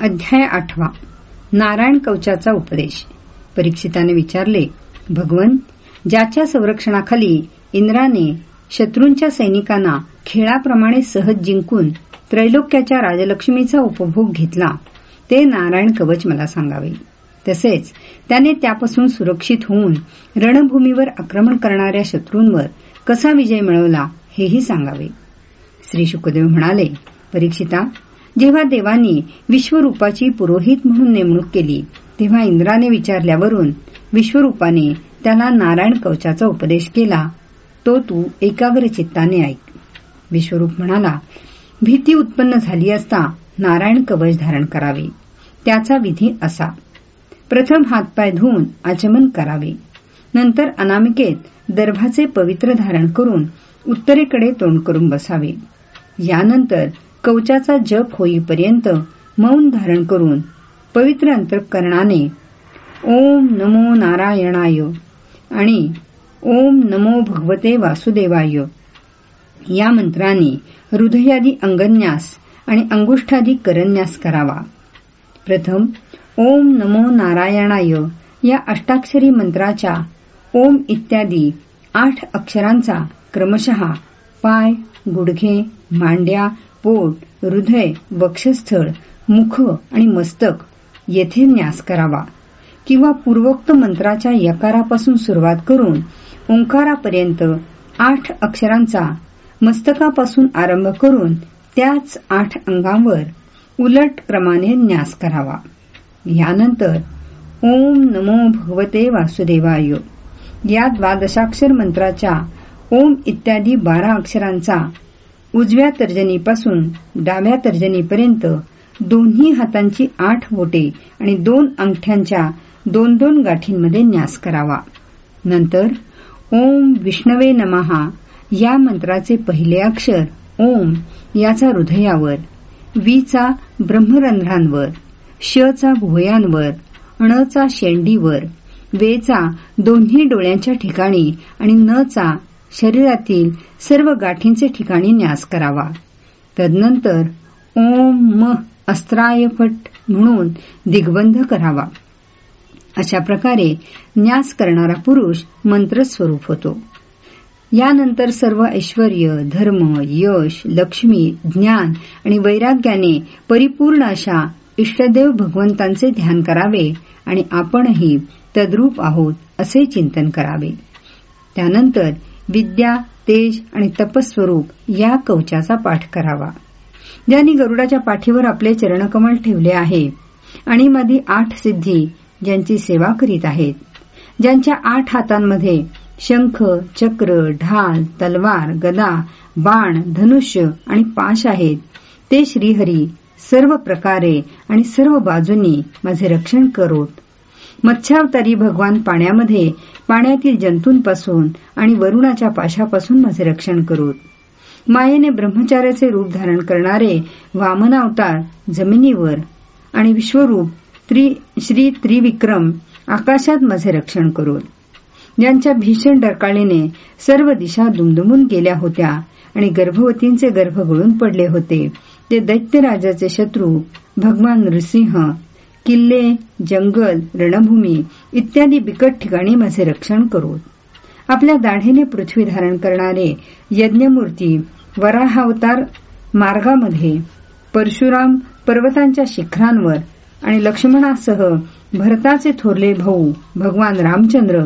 अध्याय आठवा. नारायण कवचाचा उपदेश. परीक्षिताने विचारले भगवन ज्याच्या संरक्षणाखाली इंद्राने शत्रूंच्या सैनिकांना खेळाप्रमाणे सहज जिंकून त्रैलोक्याच्या राजलक्ष्मीचा उपभोग घेतला ते नारायण कवच मला सांगावे. तसेच त्याने त्यापासून सुरक्षित होऊन रणभूमीवर आक्रमण करणाऱ्या शत्रूंवर कसा विजय मिळवला हेही सांगावे. श्री शुकदेव म्हणाले परीक्षिता जेव्हा देवानी विश्वरूपाची पुरोहित म्हणून नेमणूक केली तेव्हा इंद्राने विचारल्यावरून विश्वरूपाने त्याला नारायण कवचाचा उपदेश केला. तो तू एकाग्र चित्ताने ऐक. विश्वरूप म्हणाला भीती उत्पन्न झाली असता नारायण कवच धारण करावे. त्याचा विधी असा. प्रथम हातपाय धुवून आचमन करावे. नंतर अनामिकेत दर्भाचे पवित्र धारण करून उत्तरेकडे तोंड करून बसावे. यानंतर कवचाचा जप होईपर्यंत मौन धारण करून पवित्र अंतकरणाने ओम नमो नारायणाय आणि ओम नमो भगवते वासुदेवाय या मंत्राने हृदयादी अंगन्यास आणि अंगुष्ठादी करन्यास करावा. प्रथम ओम नमो नारायणाय या अष्टाक्षरी मंत्राच्या ओम इत्यादी आठ अक्षरांचा क्रमशः पाय गुडघे मांड्या पोट हृदय वक्षस्थळ मुख आणि मस्तक येथे न्यास करावा. किंवा पूर्वोक्त मंत्राच्या यकारापासून सुरुवात करून ओंकारापर्यंत आठ अक्षरांचा मस्तकापासून आरंभ करून त्याच आठ अंगांवर उलट क्रमाने न्यास करावा. यानंतर ओम नमो भगवते वासुदेवाय. या द्वादशाक्षर मंत्राच्या ओम इत्यादी बारा अक्षरांचा उजव्या तर्जनीपासून डाव्या तर्जनीपर्यंत दोन्ही हातांची आठ बोटे आणि दोन अंगठ्यांच्या दोन दोन गाठींमध्ये न्यास करावा. नंतर ओम विष्णवे नमहा या मंत्राचे पहिले अक्षर ओम याचा हृदयावर वीचा ब्रह्मरंध्रांवर शचा भुयांवर णचा शेंडीवर वेचा दोन्ही डोळ्यांच्या ठिकाणी आणि नचा शरीरातील सर्व गाठींचे ठिकाणी न्यास करावा. तदनंतर ओम म अस्त्रायफट म्हणून दिग्बंध करावा. अशा प्रकारे न्यास करणारा पुरुष मंत्रस्वरूप होतो. यानंतर सर्व ऐश्वर धर्म यश लक्ष्मी ज्ञान आणि वैराग्याने परिपूर्ण अशा इष्टदेव भगवंतांचे ध्यान करावे आणि आपणही तद्रूप आहोत असे चिंतन करावे. त्यानंतर विद्या तेज आणि तपस्वरूप या कवचाचा पाठ करावा. ज्यांनी गरुडाच्या पाठीवर आपले चरणकमल ठेवले आहे आणि मध्ये आठ सिद्धी ज्यांची सेवा करीत आहेत. ज्यांच्या आठ हातांमध्ये शंख चक्र ढाल तलवार गदा बाण धनुष्य आणि पाश आहेत ते श्रीहरी सर्व प्रकारे आणि सर्व बाजूंनी माझे रक्षण करोत. मत्स्यावतारी भगवान पाण्यामध्ये पाण्यातील जंतूंपासून आणि वरुणाच्या पाशापासून माझे रक्षण करोत मायेने ब्रह्मचार्याचे रूप धारण करणारे वामनावतार जमिनीवर आणि विश्वरूप श्री त्रिविक्रम आकाशात माझे रक्षण करोत ज्यांच्या भीषण डरकाळीने सर्व दिशा दुमदुमून गेल्या होत्या आणि गर्भवतींचे गर्भ गळून पडले होते. ते दैत्यराजाचे शत्रू भगवान नृसिंह किल्ले जंगल रणभूमी इत्यादी बिकट ठिकाणी माझे रक्षण करूत आपल्या दाढेने पृथ्वी धारण करणारे यज्ञमूर्ती वराहावतार मार्गामध्ये परशुराम पर्वतांच्या शिखरांवर आणि लक्ष्मणासह भरताचे थोरले भाऊ भगवान रामचंद्र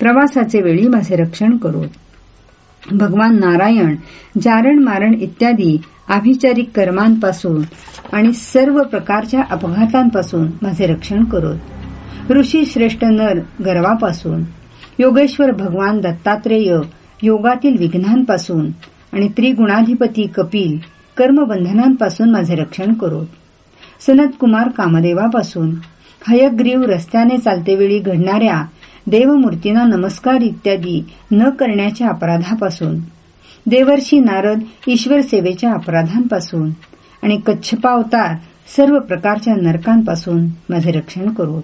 प्रवासाचे वेळी माझे रक्षण करोत भगवान नारायण जारण मारण इत्यादी आभिचारिक कर्मांपासून आणि सर्व प्रकारच्या अपघातांपासून माझे रक्षण करोत ऋषी श्रेष्ठ नर गर्वापासून योगेश्वर भगवान दत्तात्रेय योगातील विघ्नांपासून आणि त्रिगुणाधिपती कपिल कर्मबंधनांपासून माझे रक्षण करोत. सनतकुमार कामदेवापासून हयग्रीव रस्त्याने चालतेवेळी घडणाऱ्या देवमूर्तींना नमस्कार इत्यादी न करण्याच्या अपराधापासून देवर्षी नारद ईश्वर सेवेच्या अपराधांपासून आणि कच्छपावतार सर्व प्रकारच्या नरकांपासून माझे रक्षण करोत.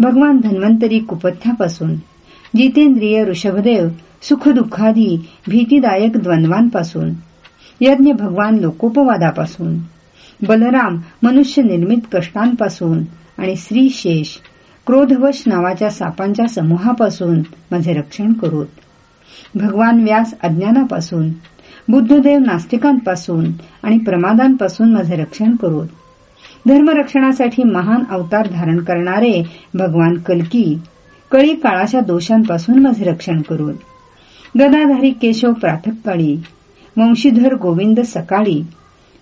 भगवान धन्वंतरी कुपथ्यापासून जितेंद्रिय ऋषभदेव सुखदुःखादी भीतीदायक द्वंद्वांपासून यज्ञ भगवान लोकोपवादापासून बलराम मनुष्य निर्मित कष्टांपासून आणि श्रीशेष क्रोधवश नावाच्या सापांच्या समूहापासून माझे रक्षण करोत. भगवान व्यास अज्ञानापासून बुद्धदेव नास्तिकांपासून आणि प्रमादांपासून माझे रक्षण करोत. धर्मरक्षणासाठी महान अवतार धारण करणारे भगवान कलकी कळी काळाच्या दोषांपासून माझे रक्षण करून. गदाधारी केशव प्राथकाळी वंशीधर गोविंद सकाळी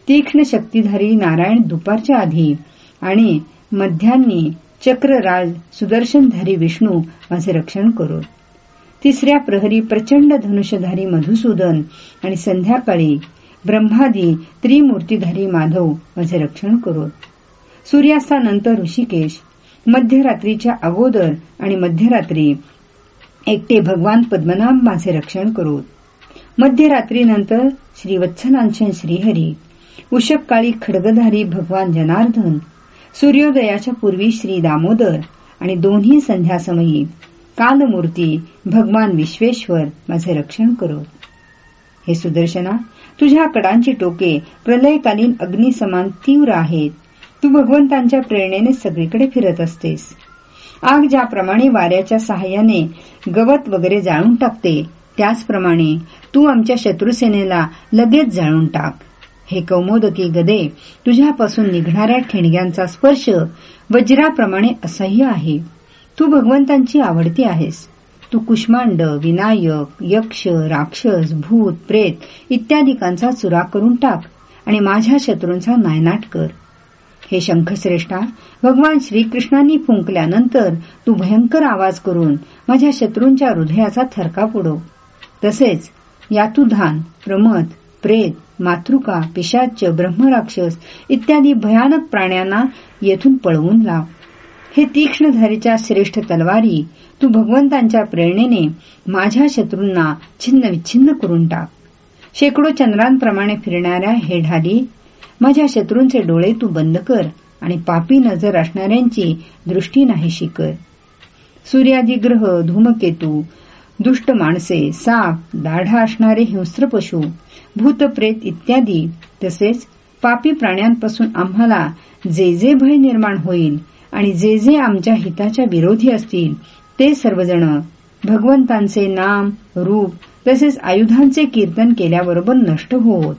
तीक्ष्ण शक्तीधारी नारायण दुपारच्या आधी आणि मध्यान्नी चक्रराज सुदर्शनधारी विष्णू माझे रक्षण करून. तिसऱ्या प्रहरी प्रचंड धनुष्यधारी मधुसूदन आणि संध्याकाळी ब्रह्मादी त्रिमूर्तीधारी माधव माझे रक्षण करोत सूर्यास्तानंतर ऋषिकेश मध्यरात्रीच्या अगोदर आणि मध्यरात्री एकटे भगवान पद्मनाभ माझे रक्षण करोत मध्यरात्रीनंतर श्रीवत्सलांशन श्रीहरी उषपकाळी खडगधारी भगवान जनार्दन सूर्योदयाच्या पूर्वी श्री दामोदर आणि दोन्ही संध्यासमयी कालमूर्ती भगवान विश्वेश्वर माझे रक्षण करोत हे सुदर्शना तुझ्या कडांची टोके प्रलयकालीन अग्निसमान तीव्र आहेत. तू भगवंतांच्या प्रेरणेने सगळीकडे फिरत असतेस. आग ज्याप्रमाणे वाऱ्याच्या सहाय्याने गवत वगैरे जाळून टाकते त्याचप्रमाणे तू आमच्या शत्रुसेनेला लगेच जाळून टाक. हे कौमोदकी गदे तुझ्यापासून निघणाऱ्या ठिणग्यांचा स्पर्श वज्राप्रमाणे असह्य आहे. तू भगवंतांची आवडती आहेस. तू कुष्मांड विनायक यक्ष राक्षस भूत प्रेत इत्यादिकांचा चुरा करून टाक आणि माझ्या शत्रूंचा नायनाट कर. हे शंखश्रेष्ठा भगवान श्रीकृष्णांनी फुंकल्यानंतर तू भयंकर आवाज करून माझ्या शत्रूंच्या हृदयाचा थरकाप उडव तसेच यातुधान प्रमथ प्रेत मातृका पिशाच ब्रह्मराक्षस इत्यादी भयानक प्राण्यांना येथून पळवून लाव. हे तीक्ष्णधारीच्या श्रेष्ठ तलवारी तू भगवंतांच्या प्रेरणेने माझ्या शत्रूंना छिन्न विच्छिन्न करून टाक. शेकडो चंद्रांप्रमाणे फिरणाऱ्या हे ढाली माझ्या शत्रूंचे डोळे तू बंद कर आणि पापी नजर असणाऱ्यांची दृष्टी नाहीशी कर. सूर्यादी ग्रह धूमकेतू दुष्ट माणसे साप दाढा असणारे हिंस्त्र पशु भूतप्रेत इत्यादी तसेच पापी प्राण्यांपासून आम्हाला जे जे भय निर्माण होईल आणि जे जे आमच्या हिताच्या विरोधी असतील ते सर्वजण भगवंतांचे नाम रूप तसेच आयुधांचे कीर्तन केल्याबरोबर नष्ट होत.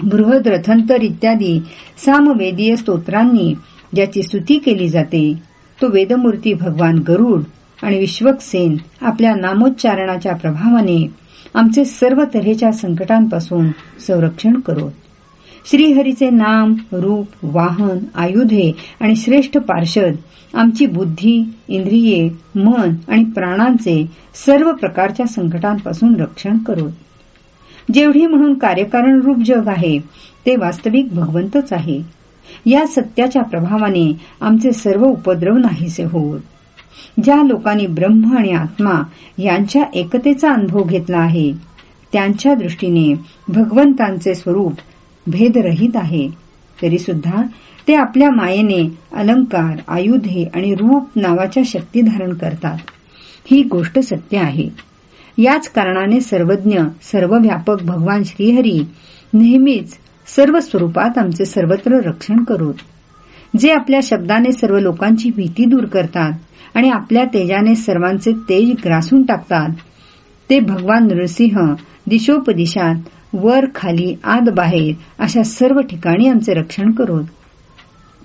बृहद रथंतर इत्यादी सामवेदीय स्तोत्रांनी ज्याची स्तुती केली जाते तो वेदमूर्ती भगवान गरुड आणि विश्वकसेन आपल्या नामोच्चारणाच्या प्रभावाने आमचे सर्व तऱ्हेच्या संकटांपासून संरक्षण करोत. श्रीहरीचे नाम रूप वाहन आयुधे आणि श्रेष्ठ पार्षद आमची बुद्धी इंद्रिये मन आणि प्राणांचे सर्व प्रकारच्या संकटांपासून रक्षण करोत. जेवढी म्हणून कार्यकारण रूप जग आहे ते वास्तविक भगवंतच आहे. या सत्याच्या प्रभावाने आमचे सर्व उपद्रव नाहीसे होत. ज्या लोकांनी ब्रह्म आणि आत्मा यांच्या एकतेचा अनुभव घेतला आहे त्यांच्या दृष्टीने भगवंतांचे स्वरूप भेदरहित आहे. तरी सुद्धा ते आपल्या मायेने अलंकार आयुधे आणि रूप नावाच्या शक्ती धारण करतात. ही गोष्ट सत्य आहे. याच कारणाने सर्वज्ञ सर्वव्यापक भगवान श्रीहरी नेहमीच सर्व स्वरूपात आमचे सर्वत्र रक्षण करोत. जे आपल्या शब्दाने सर्व लोकांची भीती दूर करतात आणि आपल्या तेजाने सर्वांचे तेज ग्रासून टाकतात ते भगवान नृसिंह दिशोपदिशात वर खाली आत बाहेर अशा सर्व ठिकाणी आमचे रक्षण करोत.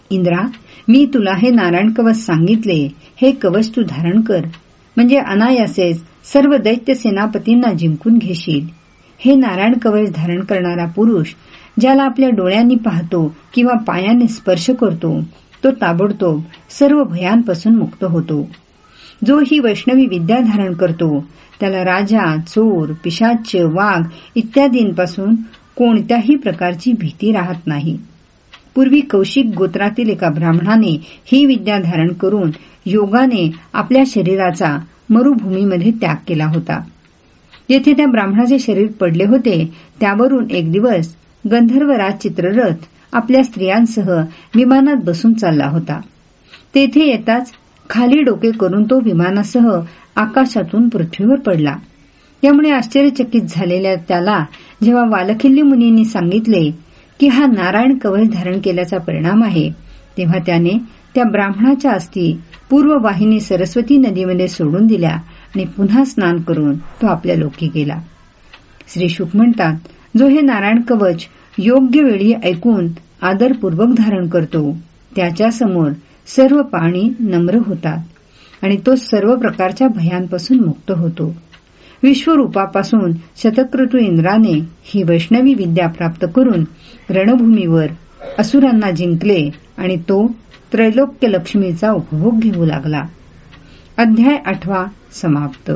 इंद्रा मी तुला हे नारायण कवच सांगितले हे कवच तू धारण कर. म्हणजे अनायासेच सर्व दैत्य सेनापतींना जिंकून घेशील. हे नारायण कवच धारण करणारा पुरुष ज्याला आपल्या डोळ्यांनी पाहतो किंवा पायाने स्पर्श करतो तो ताबडतोब सर्व भयांपासून मुक्त होतो. जो ही वैष्णवी विद्या धारण करतो त्याला राजा चोर पिशाच वाघ इत्यादींपासून कोणत्याही प्रकारची भीती राहत नाही. पूर्वी कौशिक गोत्रातील एका ब्राह्मणाने ही विद्या धारण करून योगाने आपल्या शरीराचा मरुभूमीमध्ये त्याग केला होता. येथे त्या ब्राह्मणाचे शरीर पडले होते त्यावरून एक दिवस गंधर्वराज चित्ररथ आपल्या स्त्रियांसह विमानात बसून चालला होता. तेथे येताच खाली डोके करून तो विमानासह आकाशातून पृथ्वीवर पडला. यामुळे आश्चर्यचकित झालेल्या त्याला जेव्हा वालखिल्ली मुनींनी सांगितले की हा नारायण कवच धारण केल्याचा परिणाम आहे तेव्हा त्याने त्या ब्राह्मणाच्या अस्थी पूर्व वाहिनी सरस्वती नदीमध्ये सोडून दिल्या आणि पुन्हा स्नान करून तो आपल्या लोकी गेला. श्री शुक म्हणतात जो हे नारायण कवच योग्य वेळी ऐकून आदरपूर्वक धारण करतो त्याच्यासमोर सर्व पाणी नम्र होतात आणि तो सर्व प्रकारच्या भयांपासून मुक्त होतो. विश्वरूपापासून शतक्रतू इंद्राने ही वैष्णवी विद्या प्राप्त करून रणभूमीवर असुरांना जिंकले आणि तो त्रैलोक्य लक्ष्मीचा उपभोग घेऊ लागला. अध्याय आठवा समाप्त.